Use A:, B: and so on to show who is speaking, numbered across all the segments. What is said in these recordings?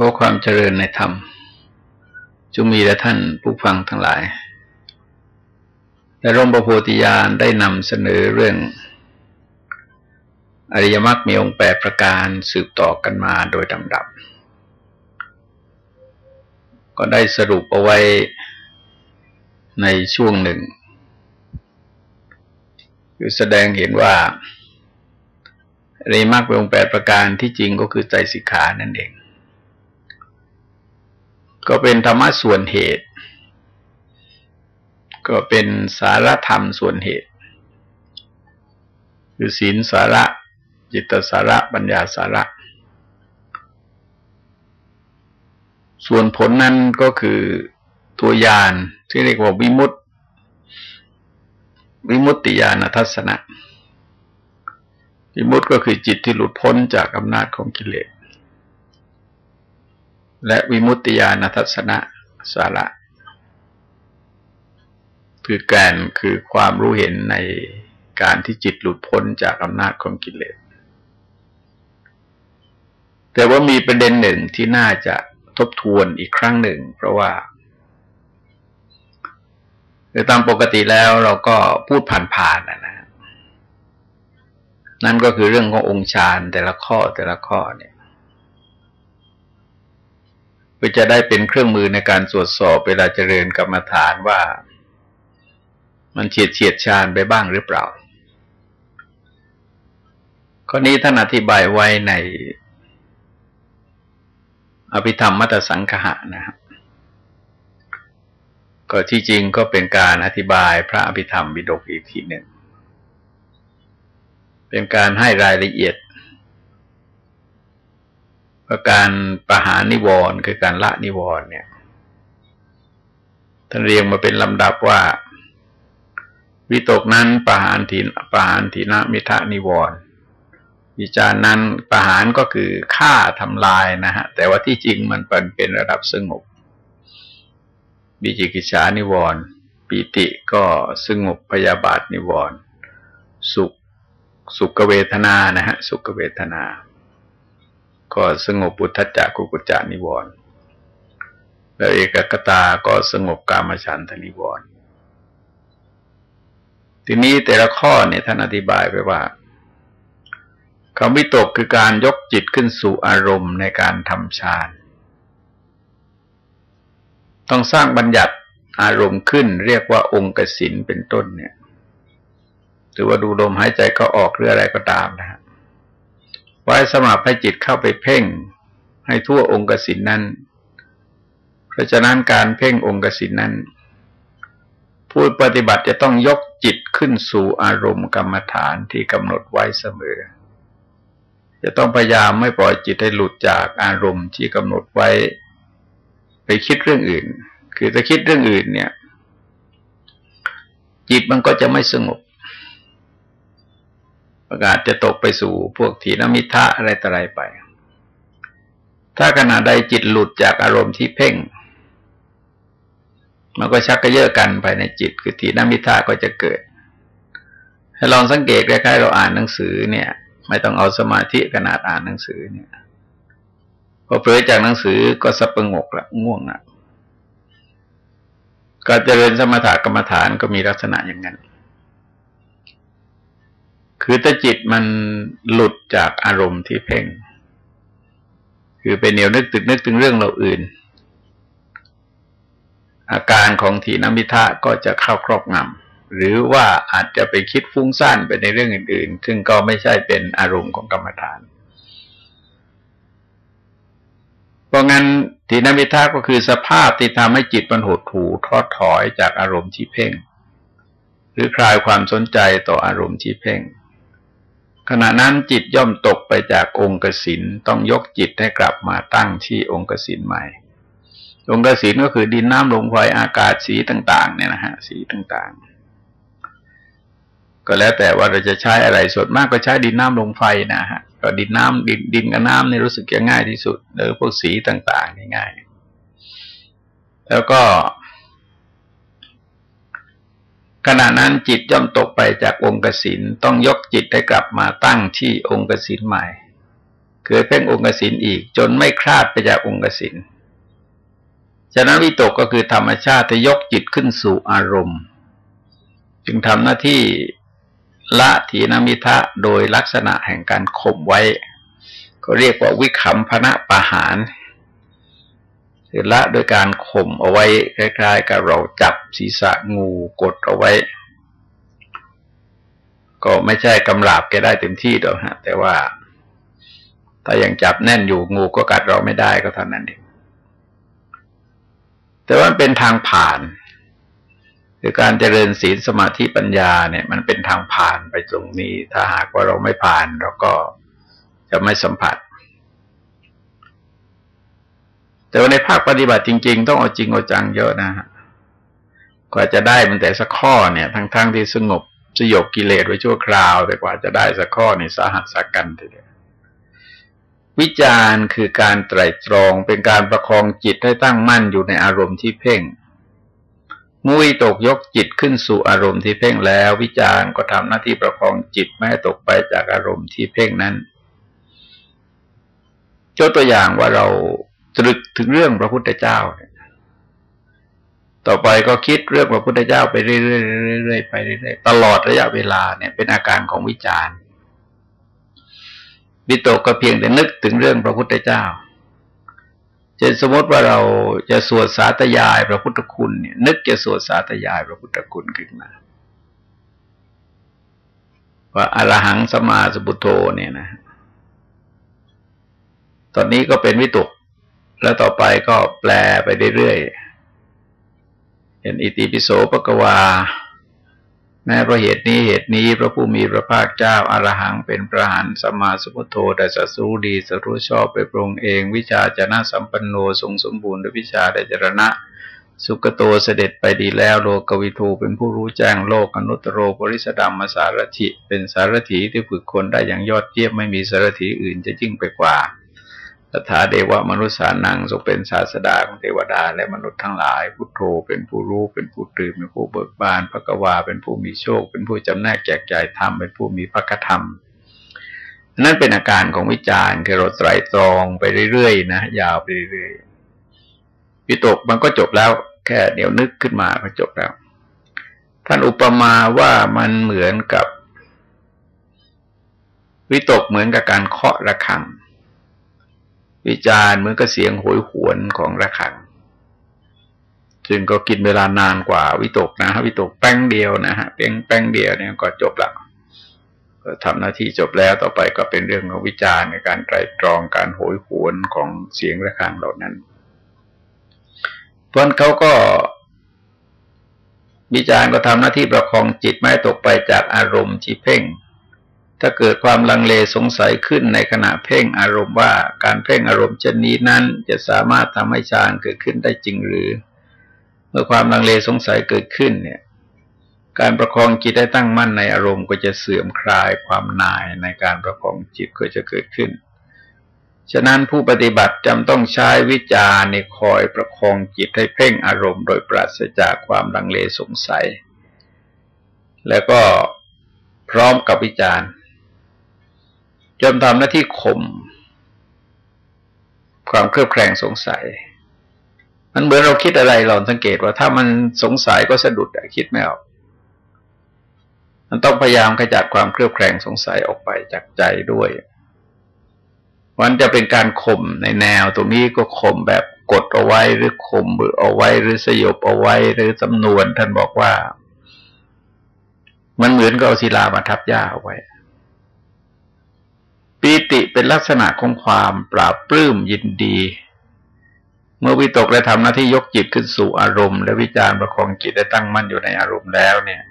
A: ขอความเจริญในธรรมจงมีแด่ท่านผู้ฟังทั้งหลายและร่มประโพธิญาณได้นำเสนอเรื่อง อริยมรรคมีองค์แปดประการสืบต่อกันมาโดยลำดับ ก็ได้สรุปเอาไว้ในช่วงหนึ่ง คือแสดงเห็นว่าอริยมรรคมีองค์แปดประการที่จริงก็คือใจสิกขานั่นเอง ก็เป็นธรรมะส่วนเหตุ ก็เป็นสารธรรมส่วนเหตุ คือศีลสาระ จิตสาระ ปัญญาสาระ ส่วนผลนั้นก็คือตัวยานที่เรียกว่าวิมุตติ วิมุตติญาณทัศนะวิมุตติก็คือจิตที่หลุดพ้นจากอำนาจของกิเลส และวิมุตติญาณทัศนะสาระ คือแกนคือความรู้เห็นในการที่จิตหลุดพ้นจากอำนาจของกิเลส แต่ว่ามีประเด็นหนึ่งที่น่าจะทบทวนอีกครั้งหนึ่ง เพราะว่าคือตามปกติแล้วเราก็พูดผ่านๆนะนะ นั่นก็คือเรื่องขององค์ฌานแต่ละข้อแต่ละข้อเนี่ย เพื่อจะได้เป็นเครื่องมือในการตรวจสอบเวลาเจริญกรรมฐานว่า มันเฉียดเฉียดชาญไปบ้างหรือเปล่า ข้อนี้ท่านอธิบายไว้ใน อภิธรรมมัตสังคหะนะครับก็ที่จริงก็เป็นการอธิบายพระอภิธรรมบิดกอีกทีหนึ่ง เป็นการให้รายละเอียด ประการประหารนิวรณ์คือการละนิวรณ์เนี่ยท่านเรียงมาเป็นลำดับว่า วิตกนั้นประหารทีประหารทีนมิทะนิวรณ์วิจารนั้นประหารก็คือฆ่าทำลายนะฮะ แต่ว่าที่จริงมันเป็นเป็นระดับสงบบิจิกิจานิวรณ์ปีติก็สงบพยาบาทนิวรณ์สุขสุขเวทนานะฮะ สุขเวทนา ก็สงบปุถจักกุกุจานิวรณ์แล้วเอกกตาก็สงบกามฉันทนิวรณ์ทีนี้แต่ละข้อเนี่ยท่านอธิบายไปว่าคำวิตกคือการยกจิตขึ้นสู่อารมณ์ในการทำฌานต้องสร้างบัญญัติอารมณ์ขึ้น เรียกว่าองค์กสินเป็นต้นเนี่ย หรือว่าดูลมหายใจก็ออกหรืออะไรก็ตามนะฮะ ไว้สำหรับให้จิตเข้าไปเพ่งให้ทั่วองค์กสินนั้น เพราะฉะนั้นการเพ่งองค์กสินนั้น ผู้ปฏิบัติจะต้องยกจิตขึ้นสู่อารมณ์กรรมฐานที่กำหนดไว้เสมอ จะต้องพยายามไม่ปล่อยจิตให้หลุดจากอารมณ์ที่กำหนดไว้ ไปคิดเรื่องอื่น คือถ้าคิดเรื่องอื่นเนี่ย จิตมันก็จะไม่สงบ ประกาศจะตกไปสู่พวกถีนมิทะอะไรต่ออะไรไป ถ้าขณะใดจิตหลุดจากอารมณ์ที่เพ่ง มันก็ชักกระเยาะกันภายในจิต คือถีนมิทะก็จะเกิด ให้ลองสังเกตใกล้ๆเราอ่านหนังสือเนี่ย ไม่ต้องเอาสมาธิขนาดอ่านหนังสือเนี่ยพอเผลอจากหนังสือก็สับประงกละง่วงละการเจริญสมถะกรรมฐานก็มีลักษณะอย่างนั้น คือถ้าจิตมันหลุดจากอารมณ์ที่เพ่ง คือเป็นเหนียวนึกตึกนึกถึงเรื่องเราอื่น อาการของถีนมิทะก็จะเข้าครอบงำหรือว่าอาจจะไปคิดฟุ้งซ่านไปในเรื่องอื่น ๆ ซึ่งก็ไม่ใช่เป็นอารมณ์ของกรรมฐานเพราะงั้นถีนมิทะก็คือสภาพที่ทำให้จิตมันหดหู่ทอดถอยจากอารมณ์ที่เพ่ง หรือคลายความสนใจต่ออารมณ์ที่เพ่ง ขณะนั้นจิตย่อมตกไปจากองค์กสินต้องยกจิตให้กลับมาตั้งที่องค์กสินใหม่ องค์กสินก็คือดินน้ำลมไฟอากาศสีต่าง ๆ เนี่ยนะฮะสีต่างๆ ก็แล้วแต่ว่าเราจะใช้อะไรส่วนมากก็ใช้ดินน้ำลมไฟนะฮะก็ดินน้ำดินดินกับน้ำนี่รู้สึกจะง่ายที่สุดหรือพวกสีต่างๆง่ายๆแล้วก็ ขณะนั้นจิตย่อมตกไปจากองค์กสินต้องยกจิตให้กลับมาตั้งที่องค์กสินใหม่เคยเพ่งองค์สินอีก จนไม่คลาดไปจากองค์สินฉะนั้นวิตกก็คือธรรมชาติที่ยกจิตขึ้นสู่อารมณ์ จึงทำหน้าที่ละถีนมิทะโดยลักษณะแห่งการข่มไว้ ก็เรียกว่าวิขำพนะปะหาร คือละโดยการข่มเอาไว้คล้ายๆ กับเราจับศีรษะงูกดเอาไว้ ก็ไม่ใช่กำลาบแกได้เต็มที่หรอกฮะ แต่ว่า ถ้ายังจับแน่นอยู่งูก็กัดเราไม่ได้ก็เท่านั้นเองแต่ว่าเป็นทางผ่านคือการเจริญศีลสมาธิปัญญาเนี่ย มันเป็นทางผ่านไปตรงนี้ ถ้าหากว่าเราไม่ผ่านเราก็จะไม่สัมผัส แต่ว่าในภาคปฏิบัติจริง ๆ ต้องเอาจริงเอาจังเยอะนะฮะกว่าจะได้มันแต่สักข้อเนี่ยทั้งๆทที่สงบสยบกิเลสไว้ชั่วคราว แต่กว่าจะได้สักข้อนี่สาหัสสักกันทีเดียววิจารณ์คือการไตรตรองเป็นการประคองจิตให้ตั้งมั่นอยู่ในอารมณ์ที่เพ่ง มุ้ยตกยกจิตขึ้นสู่อารมณ์ที่เพ่งแล้ว วิจารณ์ก็ทำหน้าที่ประคองจิตไม่ให้ตกไปจากอารมณ์ที่เพ่งนั้นยกตัวอย่างว่าเรา ตรึกถึงเรื่องพระพุทธเจ้า ต่อไปก็คิดเรื่องพระพุทธเจ้าไปเรื่อยๆไปเรื่อยๆตลอดระยะเวลาเนี่ย เป็นอาการของวิจารณ์วิตกก็เพียงแต่นึกถึงเรื่องพระพุทธเจ้าเช่นสมมติว่าเราจะสวดสาธยายพระพุทธคุณเนี่ยนึกจะสวดสาธยายพระพุทธคุณขึ้นมาว่าอรหังสมาสบุโตเนี่ยนะ ตอนนี้ก็เป็นวิตก แล้วต่อไปก็แปลไปเรื่อยๆเห็นอิติปิโสปกวา แม้เพราะเหตุนี้เหตุนี้พระผู้มีพระภาคเจ้าอารหังเป็นพระหันสมาสุพุโธแต่สัสูดีสัรู้ชอบไปปรงเอง วิชาจนะสัมปันโนทรงสมบูรณ์ด้วยวิชาได้จรณะสุกโตเสด็จไปดีแล้วโลกวิทูเป็นผู้รู้แจ้งโลกอนุตโรบริสดามมสารถิเป็นสารถีที่ฝึกคนได้อย่างยอดเยี่ยมไม่มีสารถีอื่นจะยิ่งไปกว่า ตถาเดวะมนุษย์สานังทรงเป็นศาสดาของเทวดา และมนุษย์ทั้งหลาย พุทโธเป็นผู้รู้ เป็นผู้ตื่น เป็นผู้เบิกบาน พระกวา เป็นผู้มีโชค เป็นผู้จำแนกแจกจ่ายธรรม เป็นผู้มีพระคธรรม นั่นเป็นอาการของวิจารณ์คือเราไตรตรองไปเรื่อยๆ นะ ยาวไปเรื่อยๆวิตกมันก็จบแล้ว แค่เดี๋ยวนึกขึ้นมาก็จบแล้ว ท่านอุปมาว่ามันเหมือนกับ วิตกเหมือนกับการเคาะระฆัง วิจารณ์เหมือนกับเสียงโหยหวนของระฆัง ซึ่งก็กินเวลานานกว่าวิตกนะฮะวิตกแป้งเดียวนะฮะเพียงแป้งเดียวเนี่ยก็จบแล้วก็ทำหน้าที่จบแล้วต่อไปก็เป็นเรื่องของวิจารณ์ในการไตรตรองการโหยหวนของเสียงระฆังเหล่านั้นเพราะเขาก็วิจารณ์ก็ทำหน้าที่ประคองจิตไม่ตกไปจากอารมณ์ที่เพ่ง ถ้าเกิดความลังเลสงสัยขึ้นในขณะเพ่งอารมณ์ว่าการเพ่งอารมณ์ชนนี้นั้นจะสามารถทำให้ฌานเกิดขึ้นได้จริงหรือ เมื่อความลังเลสงสัยเกิดขึ้นเนี่ย การประคองจิตได้ตั้งมั่นในอารมณ์ก็จะเสื่อมคลายความนายในการประคองจิตก็จะเกิดขึ้น ฉะนั้นผู้ปฏิบัติจำต้องใช้วิจารณ์ในคอยประคองจิตให้เพ่งอารมณ์ โดยปราศจากความลังเลสงสัย แล้วก็พร้อมกับวิจารณ์ จนทำหน้าที่ข่มความเครือบแคลงสงสัย มันเหมือนเราคิดอะไรเราสังเกตว่าถ้ามันสงสัยก็สะดุดคิดไม่ออกมันต้องพยายามขจัดความเครือบแคลงสงสัยออกไปจากใจด้วยมันจะเป็นการข่มในแนวตรงนี้ก็ข่มแบบกดเอาไว้หรือข่มมือเอาไว้หรือสยบเอาไว้หรือจำนวนท่านบอกว่า มันเหมือนกับเอาศิลามาทับหญ้าเอาไว้ ติเป็นลักษณะของความปราบปลื้มยินดี เมื่อวิตกและทำหน้าที่ยกจิตขึ้นสู่อารมณ์ และวิจารประคองจิตได้ตั้งมั่นอยู่ในอารมณ์แล้วเนี่ย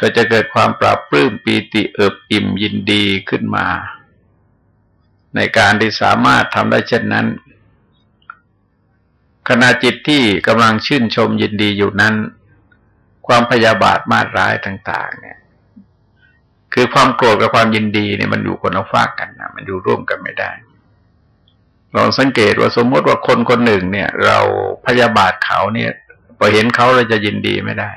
A: ก็จะเกิดความปราบปลื้มปีติเอิบอิ่มยินดีขึ้นมา ในการที่สามารถทำได้เช่นนั้นขณะจิตที่กำลังชื่นชมยินดีอยู่นั้น ความพยาบาทมาร้ายต่าง ๆ เนี่ย คือความโกรธกับความยินดีเนี่ยมันอยู่คนละฝากกันนะมันอยู่ร่วมกันไม่ได้ลองสังเกตว่าสมมติว่าคนคนหนึ่งเนี่ย เราพยาบาทเขาเนี่ยพอเห็นเขาเราจะยินดีไม่ได้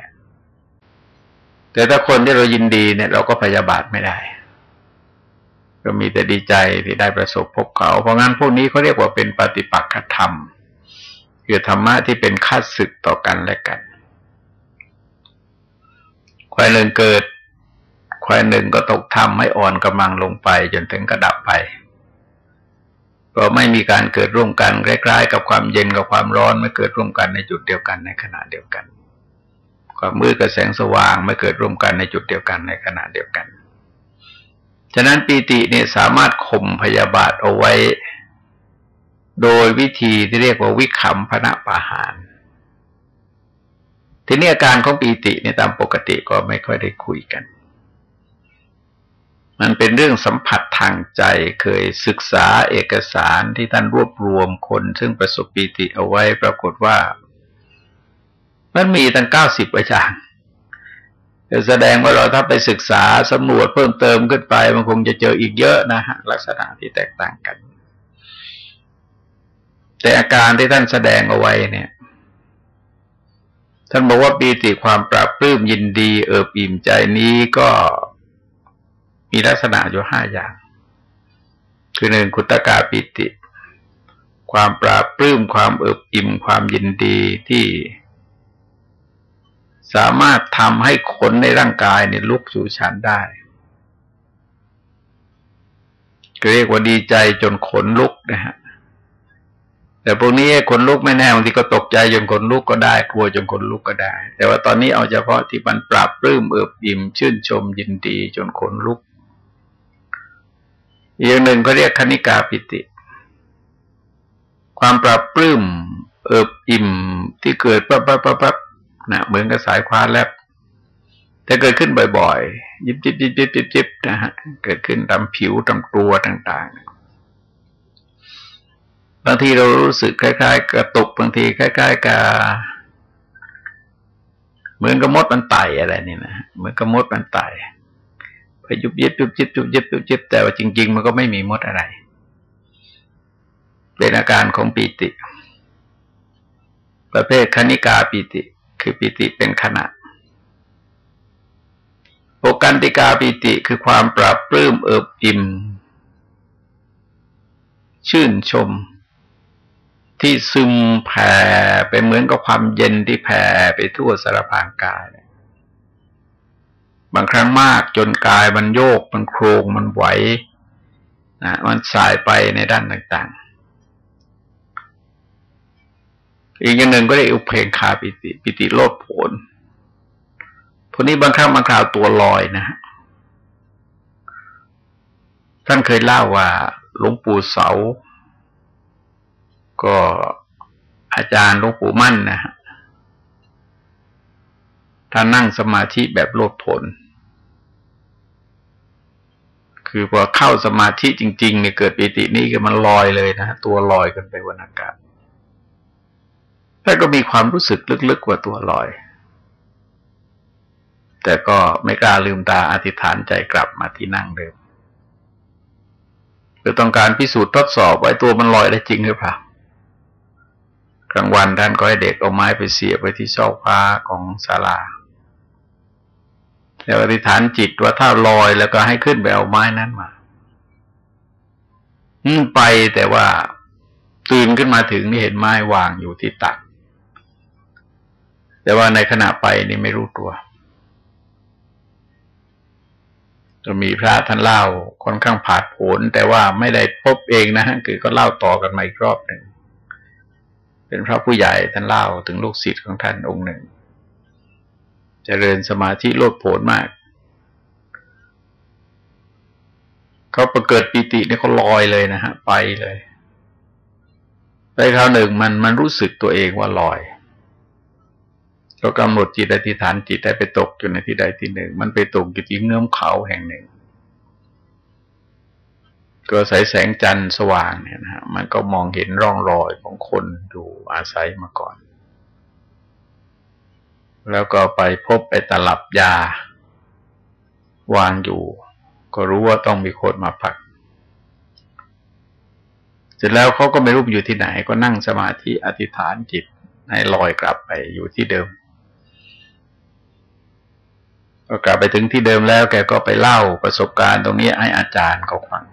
A: แต่ถ้าคนที่เรายินดีเนี่ย เราก็พยาบาทไม่ได้ ก็มีแต่ดีใจที่ได้ประสบพบเขา เพราะงั้นพวกนี้เขาเรียกว่าเป็นปฏิปักษธรรม คือธรรมะที่เป็นค่าศึกต่อกันและกันควายหนึ่งเกิด ควายหนึ่งก็ตกทำให้อ่อนกำลังลงไปจนถึงกระดับไป ก็ไม่มีการเกิดร่วมกันใกล้ๆกับความเย็นกับความร้อนไม่เกิดร่วมกันในจุดเดียวกันในขณะเดียวกัน ความมืดกับแสงสว่างไม่เกิดร่วมกันในจุดเดียวกันในขณะเดียวกัน ฉะนั้นปีติเนี่ยสามารถข่มพยาบาทเอาไว้ โดยวิธีที่เรียกว่าวิคัมพนะปาหารทีนี้อาการของปีติเนี่ยตามปกติก็ไม่ค่อยได้คุยกัน มันเป็นเรื่องสัมผัสทางใจเคยศึกษาเอกสารที่ท่านรวบรวมคนซึ่งประสบปีติเอาไว้ปรากฏว่า มันมีตั้งเก้าสิบอาจารย์แสดงว่าเราถ้าไปศึกษาสำรวจเพิ่มเติมขึ้นไป มันคงจะเจออีกเยอะนะฮะลักษณะที่แตกต่างกัน แต่อาการที่ท่านแสดงเอาไว้เนี่ย ท่านบอกว่าปีติความปราบปลื้มยินดี เอิบอิ่มใจนี้ก็ มีลักษณะอยู่ห้าอย่าง คือหนึ่งคุตกาปิติ ความปราบปลื้มความเอิบอิ่มความยินดีที่สามารถทำให้ขนในร่างกายเนี่ยลุกสู่ชั้นได้เรียกว่าดีใจจนขนลุกนะฮะ แต่พวกนี้ขนลุกไม่แน่บางทีก็ตกใจจนขนลุกก็ได้ กลัวจนขนลุกก็ได้ แต่ว่าตอนนี้เอาเฉพาะที่มันปรับปลื้มเอิบอิ่มชื่นชมยินดีจนขนลุก อีกหนึ่งก็เรียกคณิกาปิติ ความปรับปลื้มเอิบอิ่มที่เกิดปั๊บปั๊บปั๊บปั๊บนะเหมือนกับสายคว้าแลบแต่เกิดขึ้นบ่อยๆ ยิบยิบยิบยิบยิบยิบนะฮะเกิดขึ้นตามผิวตามตัวต่างๆ บางทีเรารู้สึกคล้าย ๆ กระตุกบางทีคล้าย ๆกับเหมือนกับมดมันไต่อะไรนี่นะเหมือนกับมดมันไต่ ไปยุบยิบยุบยิบยุบยิบยุบยิบแต่ว่าจริง ๆ มันก็ไม่มีมดอะไร เป็นอาการของปีติ ประเภทคณิกาปีติ คือปิติเป็นขณะโอกันติกาปิติคือความปรับปลื้มเอิบอิ่ม ชื่นชม ที่ซึมแผ่ไปเหมือนกับความเย็นที่แผ่ไปทั่วสารพางกาย บางครั้งมากจนกายมันโยกมันโครงมันไหวนะมันสายไปในด้านต่าง ๆ อีกอย่างหนึ่งก็ได้อุเพงคาปิติ ปิติโลดโผนพวกนี้บางครั้งบางคราวตัวลอยนะท่านเคยเล่าว่าหลวงปู่เสา ก็อาจารย์หลวงปู่มั่นนะฮะท่านนั่งสมาธิแบบโลดผน คือพอเข้าสมาธิจริง ๆ เนี่ยเกิดปิตินี่ก็มันลอยเลยนะตัวลอยกันไปวันอากาศท่านก็มีความรู้สึกลึกๆกว่าตัวลอย แต่ก็ไม่กล้าลืมตาอธิษฐานใจกลับมาที่นั่งเดิมคือต้องการพิสูจน์ทดสอบไว้ตัวมันลอยได้จริงหรือเปล่ากลางวันท่านก็ให้เด็กเอาไม้ไปเสียบไว้ที่ช่องฟ้าของศาลา แล้วอธิษฐานจิตว่าถ้าลอยแล้วก็ให้ขึ้นไปเอาไม้นั้นมาอืมไปแต่ว่าตื่นขึ้นมาถึงนี่เห็นไม้วางอยู่ที่ตัก แต่ว่าในขณะไปนี่ไม่รู้ตัวจะมีพระท่านเล่าค่อนข้างผาดโผนแต่ว่าไม่ได้พบเองนะฮะคือก็เล่าต่อกันมาอีกรอบหนึ่งเป็นพระผู้ใหญ่ท่านเล่าถึงลูกศิษย์ของท่านองค์หนึ่ง เจริญสมาธิโลดโผนมาก เขาประเกิดปีตินี่เขาลอยเลยนะฮะ ไปเลย ไปคราวหนึ่งมันมันรู้สึกตัวเองว่าลอยก็กำหนดจิตอธิษฐานจิตได้ไปตกอยู่ในที่ใดที่หนึ่ง มันไปตกอยู่ที่เงื้อมเขาแห่งหนึ่งก็ใสแสงจันทร์สว่างเนี่ยนะฮะมันก็มองเห็นร่องรอยของคนอยู่อาศัยมาก่อน แล้วก็ไปพบไปตลับยา วางอยู่ ก็รู้ว่าต้องมีคนมาพัก เสร็จแล้วเขาก็ไม่รู้อยู่ที่ไหน ก็นั่งสมาธิอธิษฐานจิตให้ลอยกลับไปอยู่ที่เดิมก็กลับไปถึงที่เดิมแล้วแกก็ไปเล่าประสบการณ์ตรงนี้ให้อาจารย์เขาฟัง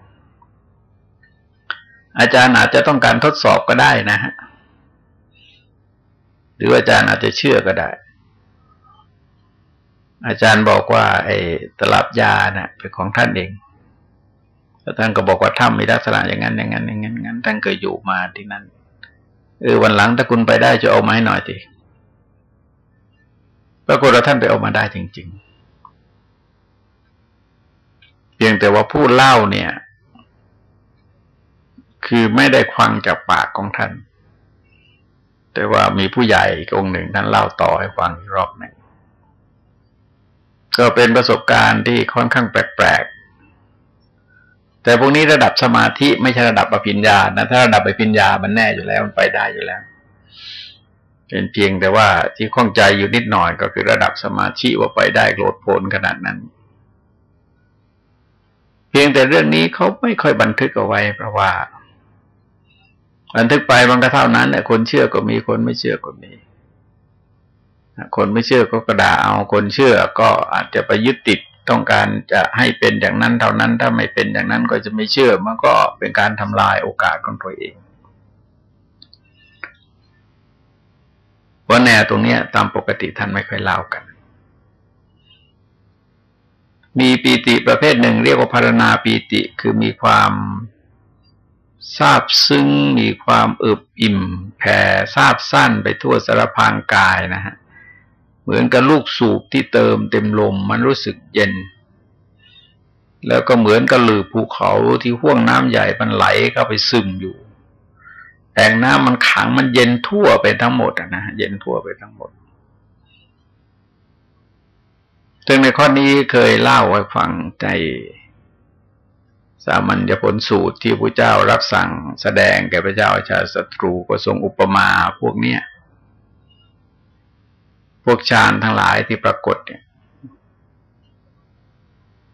A: อาจารย์อาจจะต้องการทดสอบก็ได้นะฮะ หรืออาจารย์อาจจะเชื่อก็ได้ อาจารย์บอกว่า ไอ้ตลับยาเนะ่ะเป็นของท่านเองแล้วท่านก็บอกว่าถ้ามีลักษณะอย่างนั้นอย่างนั้นอย่างนั้นงั้นท่านเคยอยู่มาที่นั่นเออวันหลังถ้าคุณไปได้จะเอามาให้หน่อยทีปรากฏว่าท่านไปเอามาได้จริง ๆ เพียงแต่ว่าผู้เล่าเนี่ย คือไม่ได้ฟังจากปากของท่าน แต่ว่ามีผู้ใหญ่อีกองหนึ่งท่านเล่าต่อให้ฟังอีกรอบหนึ่ง ก็เป็นประสบการณ์ที่ค่อนข้างแปลกๆ แต่พวกนี้ระดับสมาธิไม่ใช่ระดับปริญญานะถ้าระดับปริญญามันแน่อยู่แล้วมันไปได้อยู่แล้ว เป็นเพียงแต่ว่าที่ข้องใจอยู่นิดหน่อยก็คือระดับสมาธิว่าไปได้โกรธโผลขนาดนั้น เพียงแต่เรื่องนี้เขาไม่ค่อยบันทึกเอาไว้ เพราะว่า บันทึกไปบางก็เท่านั้นแหละคนเชื่อก็มีคนไม่เชื่อก็มี คนไม่เชื่อก็กระดาเอาคนเชื่อก็อาจจะไปยึดติดต้องการจะให้เป็นอย่างนั้นเท่านั้น ถ้าไม่เป็นอย่างนั้นก็จะไม่เชื่อ มันก็เป็นการทำลายโอกาสของตัวเองราะแนวตรงนี้ตามปกติท่านไม่ค่อยเล่ากัน มีปีติประเภทหนึ่ง เรียกว่าพารณาปีติคือมีความทราบซึ้งมีความอึบอิ่ม แผ่ทราบสั้นไปทั่วสารพางกายนะฮะ เหมือนกับลูกสูบที่เติมเต็มลมมันรู้สึกเย็น แล้วก็เหมือนกับหลือภูเขาที่ห่วงน้ำใหญ่มันไหลเข้าไปซึมอยู่แอ่งน้ำมันขังมันเย็นทั่วไปทั้งหมดนะเย็นทั่วไปทั้งหมดซึ่งในข้อนี้เคยเล่าไว้ฟังในสามัญญผลสูตรที่พระเจ้ารับสั่งแสดงแก่พระเจ้าชาติศัตรูก็ทรงอุปมาพวกเนี้ย พวกฌานทั้งหลายที่ปรากฏเนี่ย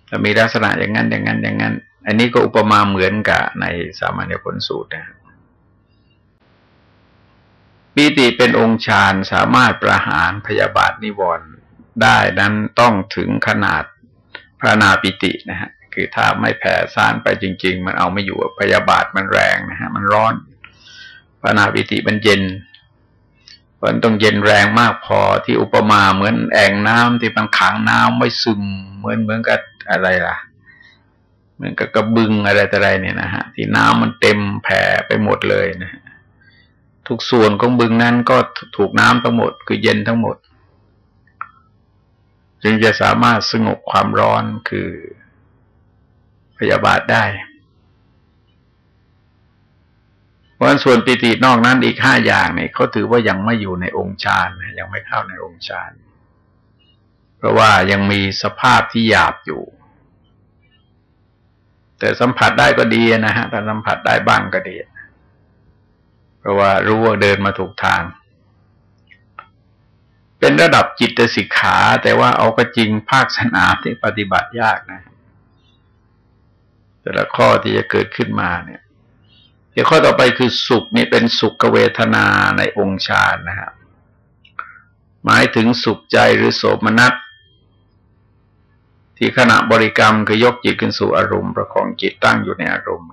A: จะมีลักษณะอย่างนั้นอย่างนั้นอย่างนั้น อันนี้ก็อุปมาเหมือนกับในสามัญญผลสูตรนะปีติเป็นองค์ฌานสามารถประหารพยาบาทนิวรณ์ได้นั้นต้องถึงขนาดพระนาปิตินะฮะคือถ้าไม่แผ่ซ่านไปจริง ๆ มันเอาไม่อยู่พยาบาทมันแรงนะฮะมันร้อนพระนาปิติมันเย็น มันต้องเย็นแรงมากพอที่อุปมาเหมือนแอ่งน้ำที่มันขังน้ำไม่ซึมเหมือนเหมือนกับอะไรล่ะ เหมือนกับกระบึงอะไรแต่ไรเนี่ยนะฮะที่น้ำมันเต็มแผ่ไปหมดเลยนะฮะทุกส่วนของบึงนั้นก็ถูกน้ำทั้งหมด คือเย็นทั้งหมด จึงจะสามารถสงบความร้อนคือพยาบาทได้ เพราะส่วนปิตินอกนั้นอีกห้าอย่างเนี่ยเขาถือว่ายังไม่อยู่ในองค์ฌานยังไม่เข้าในองค์ฌานเพราะว่ายังมีสภาพที่หยาบอยู่ แต่สัมผัสได้ก็ดีนะฮะแต่สัมผัสได้บ้างก็ดี เพราะว่ารู้ว่าเดินมาถูกทาง เป็นระดับจิตสิกขา แต่ว่าเอาก็จริงภาคสนามที่ปฏิบัติยากนะ แต่ละข้อที่จะเกิดขึ้นมาเนี่ย ดี๋ยวข้อต่อไปคือสุขนี่เป็นสุขเวทนาในองค์ฌานนะครับหมายถึงสุขใจหรือโสมนัสที่ขณะบริกรรมคือยกจิตขึ้นสู่อารมณ์ประคองจิตตั้งอยู่ในอารมณ์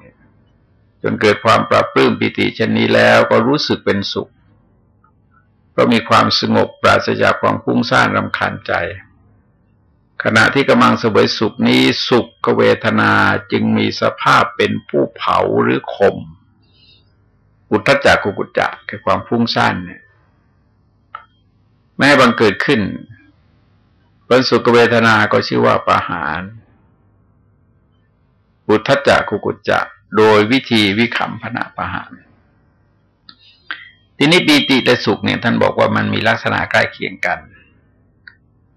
A: จนเกิดความปรับปลื้มปิติเช่นนี้แล้วก็รู้สึกเป็นสุข เพราะมีความสงบปราศจากความพุ่งสร้างรำคาญใจ ขณะที่กำลังเสวยสุขนี้สุขเวทนาจึงมีสภาพเป็นผู้เผาหรือขม อุทธจักกุกุจจะคือความฟุ้งสร้านเนี่ยแม้บังเกิดขึ้นเป็นสุขเวทนาก็ชื่อว่าประหารอุทธจักกุกุจจะโดยวิธีวิขำพนาปะหารทีนี้ปีติและสุขเนี่ยท่านบอกว่ามันมีลักษณะใกล้เคียงกัน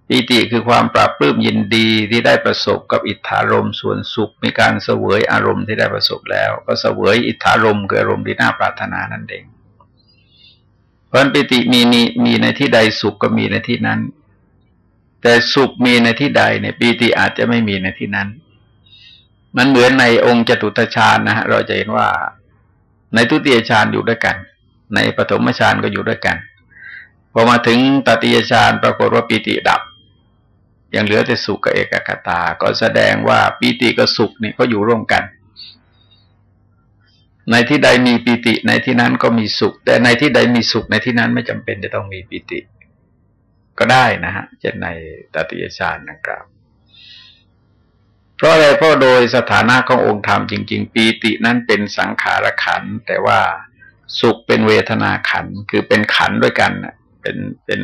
A: ปีติคือความปราบปลื้มยินดีที่ได้ประสบกับอิทธารมส่วนสุขมีการเสวยอารมณ์ที่ได้ประสบแล้ว ก็เสวยอิทธารมคืออารมณ์ที่น่าปรารถนานั่นเองเพราะปิติมีมีมีในที่ใดสุขก็มีในที่นั้น แต่สุขมีในที่ใดเนี่ยปีติอาจจะไม่มีในที่นั้น มันเหมือนในองค์จตุตฌานนะฮะเราจะเห็นว่าในทุติยฌานอยู่ด้วยกัน ในปฐมฌานก็อยู่ด้วยกันพอมาถึงตติยฌานปรากฏว่าปีติดับ ยังเหลือแต่สุขกับเอกคตา ก็แสดงว่าปีติกับสุขเนี่ยเขาอยู่ร่วมกัน ในที่ใดมีปิติในที่นั้นก็มีสุข แต่ในที่ใดมีสุขในที่นั้นไม่จำเป็นจะต้องมีปิติ ก็ได้นะฮะเช่นในตติยฌานนะครับเพราะอะไรเพราะโดยสถานะขององค์ธรรมจริง ๆ ปีตินั้นเป็นสังขารขัน แต่ว่าสุขเป็นเวทนาขัน คือเป็นขันด้วยกันเป็นเป็น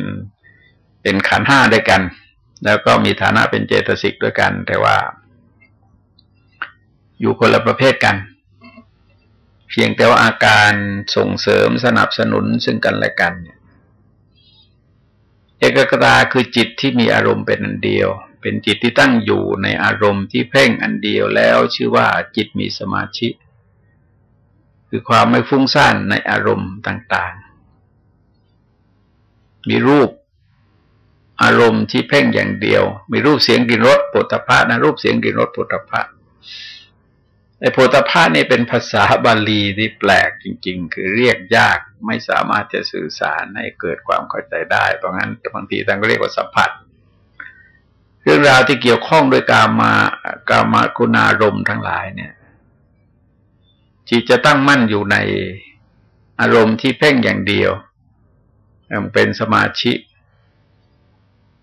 A: เป็นขันห้าด้วยกัน แล้วก็มีฐานะเป็นเจตสิกด้วยกัน แต่ว่า อยู่คนละประเภทกัน เพียงแต่ว่าอาการส่งเสริมสนับสนุนซึ่งกันและกันเอกกตาคือจิตที่มีอารมณ์เป็นอันเดียว เป็นจิตที่ตั้งอยู่ในอารมณ์ที่เพ่งอันเดียวแล้วชื่อว่าจิตมีสมาธิคือความไม่ฟุ้งซ่านในอารมณ์ต่าง ๆ มีรูป อารมณ์ที่เพ่งอย่างเดียว มีรูปเสียงกลิ่นรสปุถะพะนะรูปเสียงกลิ่นรสปุถะพะไอ้โพธพะนี่เป็นภาษาบาลีที่แปลกจริง ๆ คือเรียกยากไม่สามารถจะสื่อสารให้เกิดความเข้าใจได้ เพราะงั้นบางทีท่านก็เรียกว่าสัมผัส เรื่องราวที่เกี่ยวข้องด้วยกามากามาคุณารมทั้งหลายเนี่ยจิตจะตั้งมั่นอยู่ในอารมณ์ที่เพ่งอย่างเดียวเป็นสมาธิ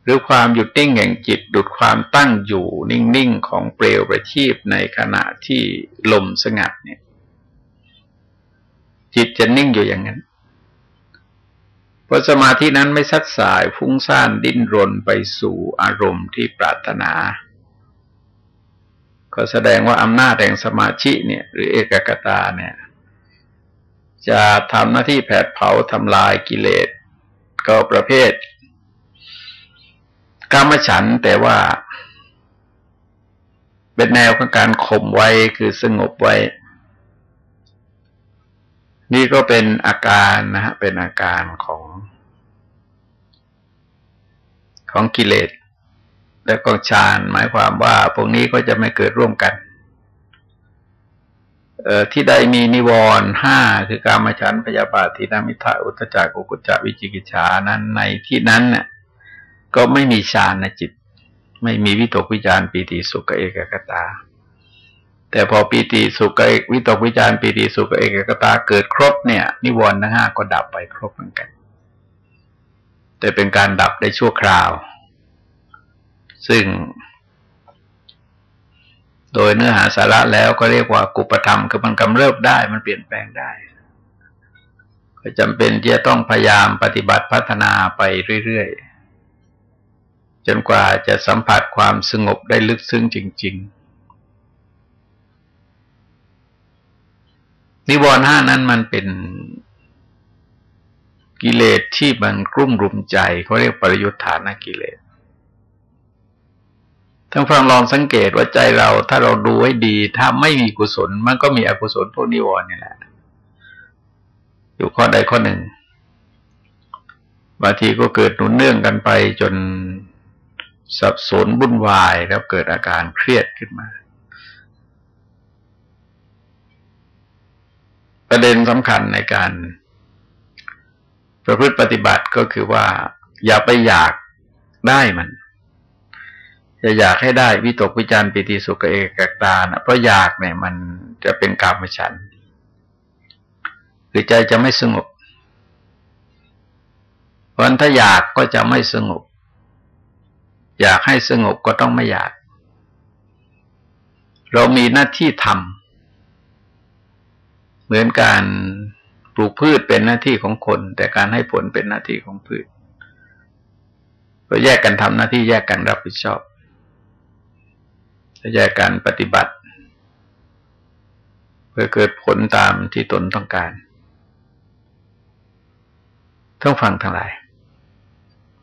A: หรือความหยุดนิ่งแห่งจิตดุดความตั้งอยู่นิ่งๆของเปลวประทีปในขณะที่ลมสงัดเนี่ย จิตจะนิ่งอยู่อย่างนั้นเพราะสมาธินั้นไม่ซัดสายฟุ้งซ่านดิ้นรนไปสู่อารมณ์ที่ปรารถนา ก็แสดงว่าอำนาจแห่งสมาธิเนี่ย หรือเอกกตาเนี่ย จะทำหน้าที่แผดเผาทำลายกิเลสก็ประเภท กรรมฉันแต่ว่า เป็นแนวของการข่มไว้คือสงบไว้ นี่ก็เป็นอาการนะฮะเป็นอาการของของกิเลสและกองฌานหมายความว่าพวกนี้ก็จะไม่เกิดร่วมกัน เอ่อที่ใดมีนิวรณ์ห้าคือการมาฉันพยาบาททินามิทะอุตจักกุกุจจวิจิกิจฉานั้นในที่นั้นเนี่ย ก็ไม่มีฌานในจิต ไม่มีวิตกวิจารปีติสุขเอกกตา แต่พอปีติสุขเอกวิตกวิจารปีติสุขเอกกตาเกิดครบเนี่ย นิวรณ์ทั้งห้าก็ดับไปครบเหมือนกัน แต่เป็นการดับได้ชั่วคราว ซึ่ง โดยเนื้อหาสาระแล้วก็เรียกว่ากุปธรรมคือมันกำเริบได้มันเปลี่ยนแปลงได้ก็จำเป็นที่จะต้องพยายามปฏิบัติพัฒนาไปเรื่อยๆ จนกว่าจะสัมผัสความสงบได้ลึกซึ้งจริง ๆ นิวรณ์ห้านั้นมันเป็นกิเลสที่มันกลุ่มรุมใจเขาเรียกปริยุทธานกิเลสทั้งฟังลองสังเกตว่าใจเราถ้าเราดูให้ดี ถ้าไม่มีกุศล มันก็มีอกุศลพวกนิวรณ์นี่แหละ อยู่ข้อใดข้อหนึ่งบางทีก็เกิดหนุนเนื่องกันไปจน สับสนบุ่นวายแล้วเกิดอาการเครียดขึ้นมา ประเด็นสำคัญในการประพฤติปฏิบัติก็คือว่า อย่าไปอยากได้มัน อย่าอยากให้ได้วิตกวิจารปิติสุขเอกกตานะเพราะอยากเนี่ยมันจะเป็นกรรมฉันหรือใจจะไม่สงบเพราะถ้าอยากก็จะไม่สงบ อยากให้สงบก็ต้องไม่อยาก เรามีหน้าที่ทำเหมือนการปลูกพืชเป็นหน้าที่ของคน แต่การให้ผลเป็นหน้าที่ของพืชก็แยกกันทำหน้าที่แยกกันรับผิดชอบแยกกันปฏิบัติ เพื่อเกิดผลตามที่ตนต้องการ ต้องฟังทั้งหลาย